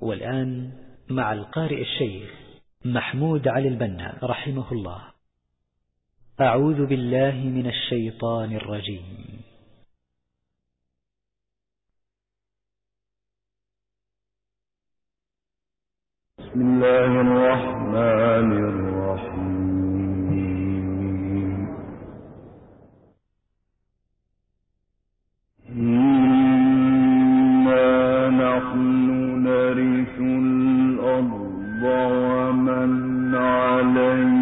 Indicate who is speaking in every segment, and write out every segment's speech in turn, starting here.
Speaker 1: والآن مع القارئ الشيخ محمود علي البنا رحمه الله. أعوذ بالله من الشيطان الرجيم.
Speaker 2: بسم الله الرحمن الرحيم. إنا نحن نرث الأرض ومن عليها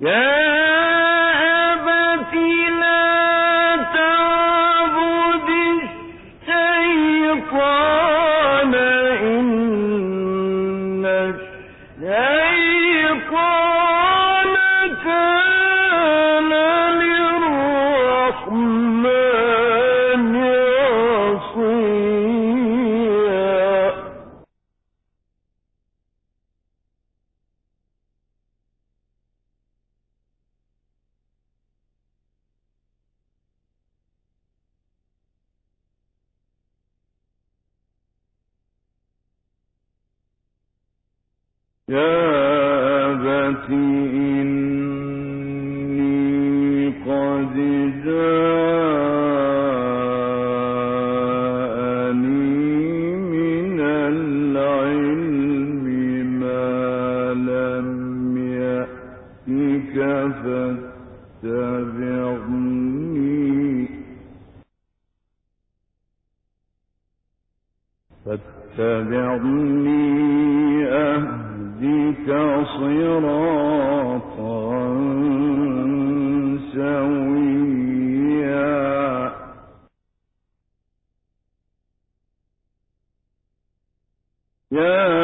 Speaker 2: Yeah. فاتبعني فاتبعني أهدك صراطا سويا يا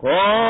Speaker 2: تدعون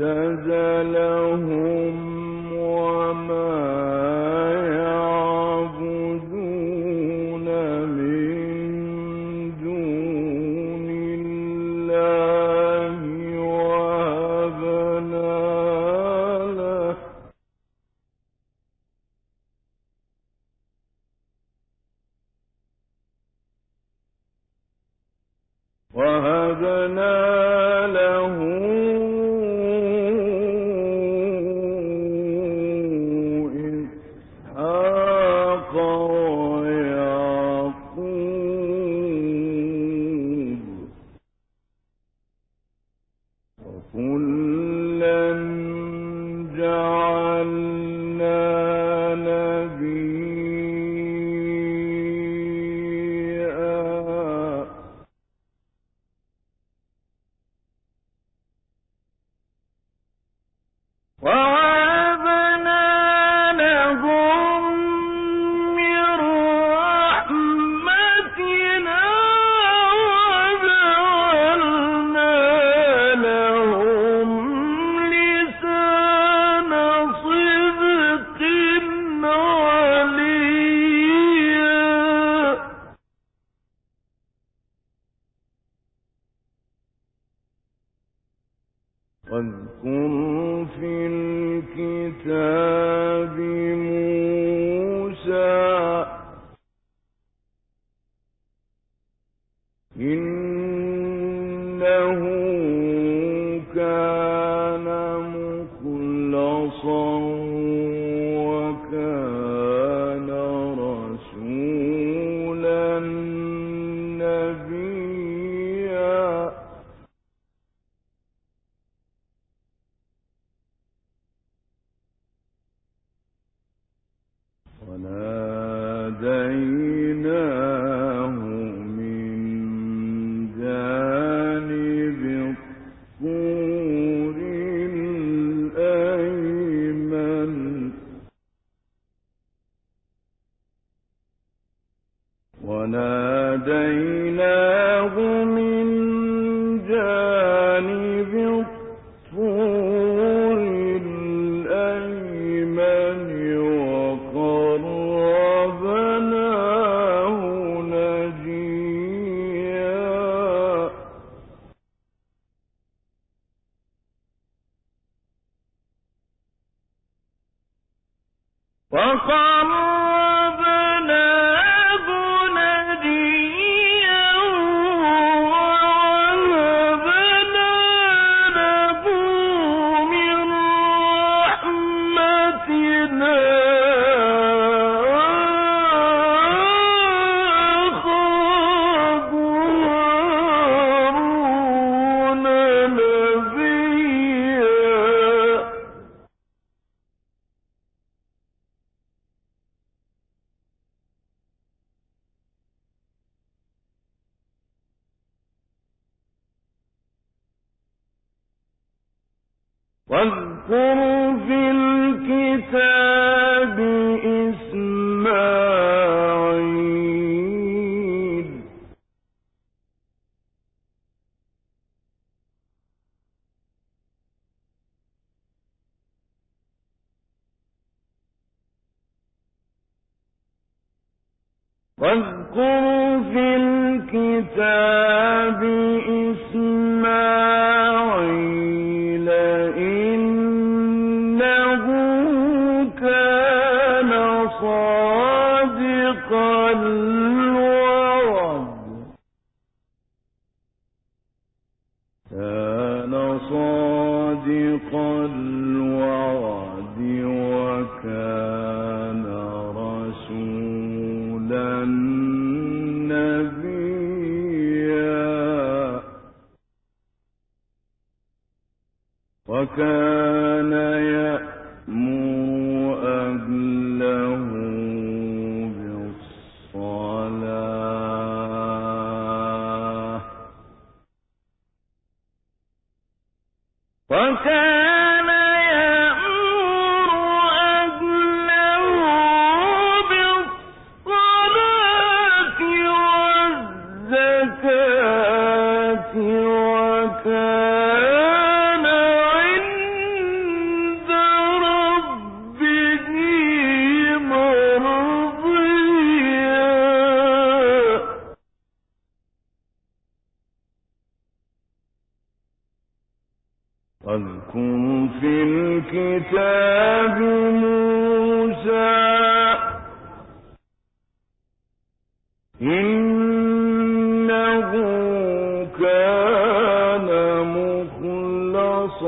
Speaker 2: اعتزلهم واذكر وكان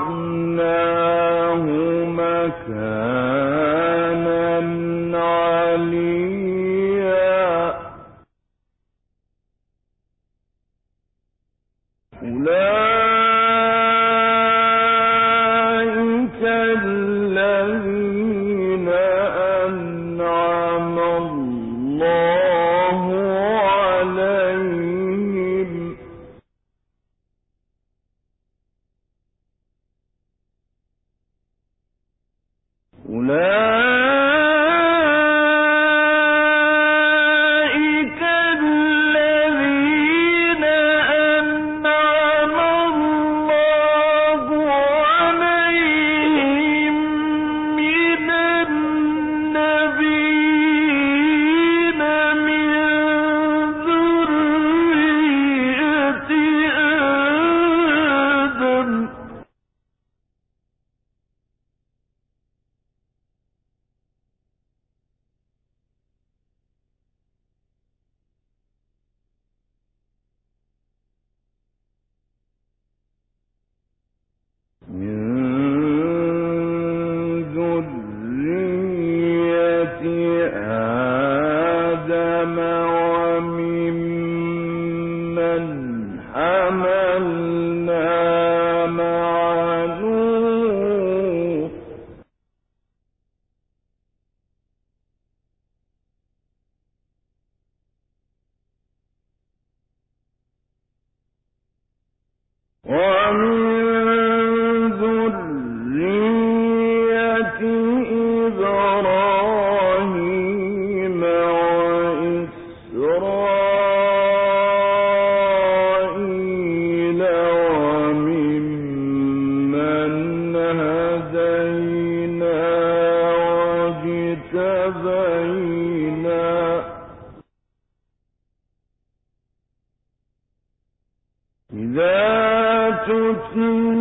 Speaker 2: وَأَعْنَابٍ عليهم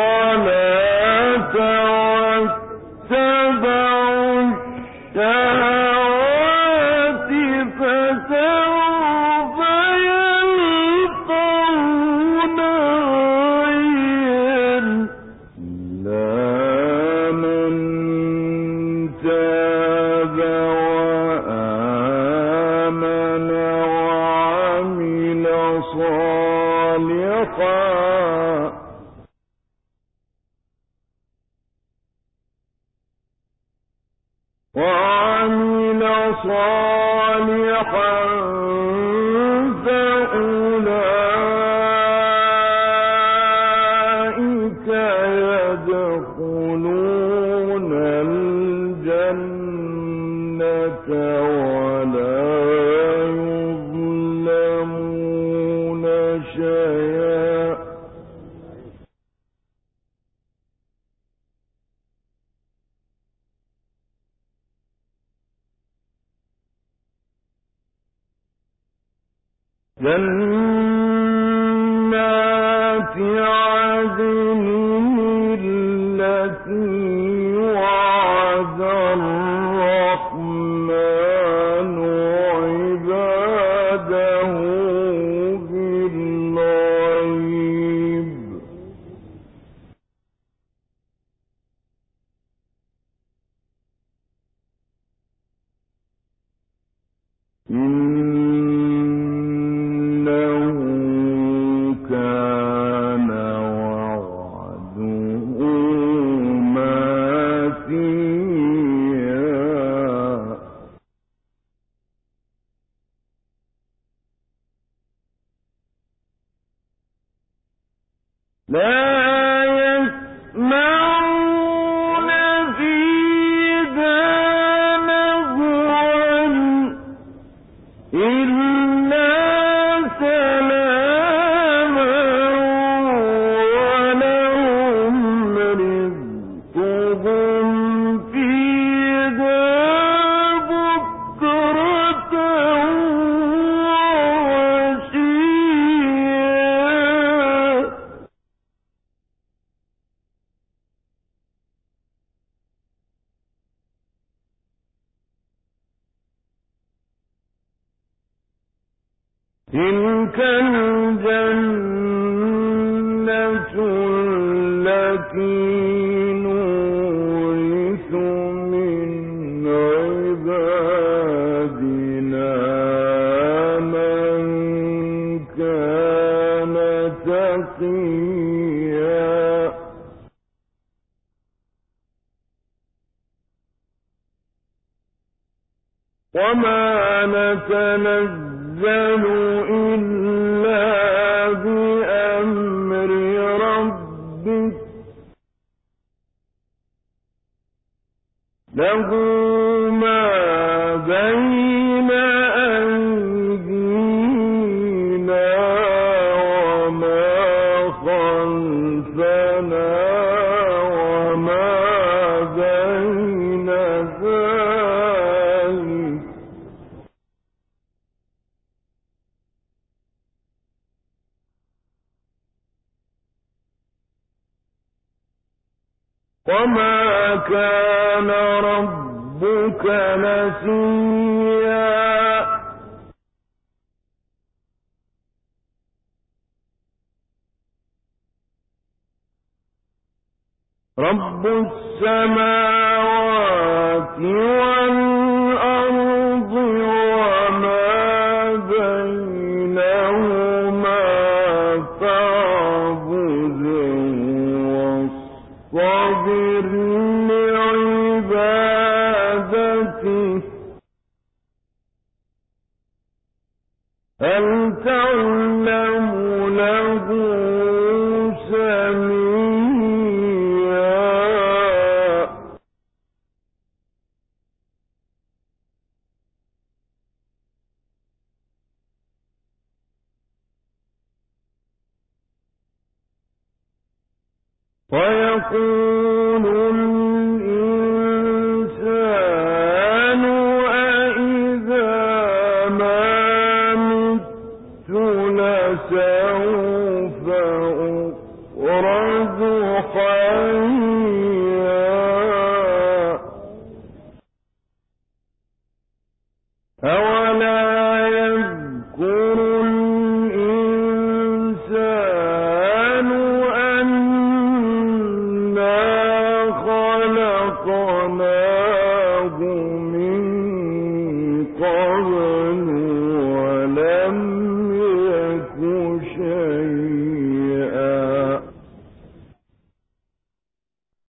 Speaker 2: الله جنات عدن له ما بين